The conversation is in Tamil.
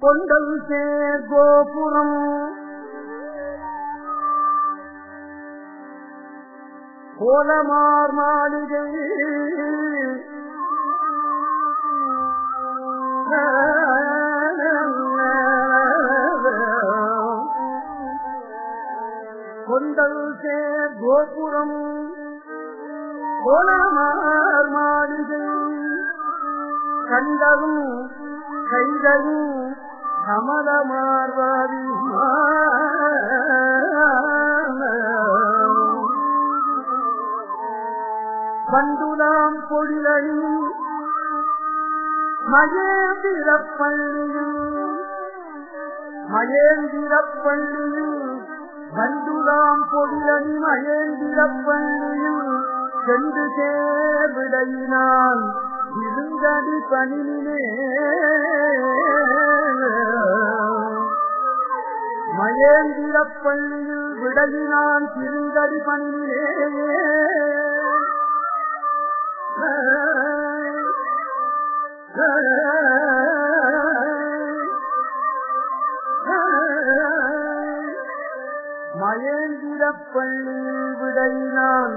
கொண்டல் சேர் கோபுரம். கோலமார் மாளிகை. கொண்டல் சேர் கோபுரம். கோலமார் மாளிகை. கண்டதும் கைதலும் கமலமார்வாதி பண்டுலாம் பொழிலணி மகேந்திரப்பள்ளியில் மகேந்திரப்பள்ளியில் பண்டுலாம் பொழிலணி மகேந்திரப்பள்ளியில் சென்று சேர்விடையினால் இருந்தடி பணியிலே மகேந்திரப் பள்ளியில் விடலினான் திருந்தடி பணியிலே மகேந்திரப் பள்ளியில் விடையினான்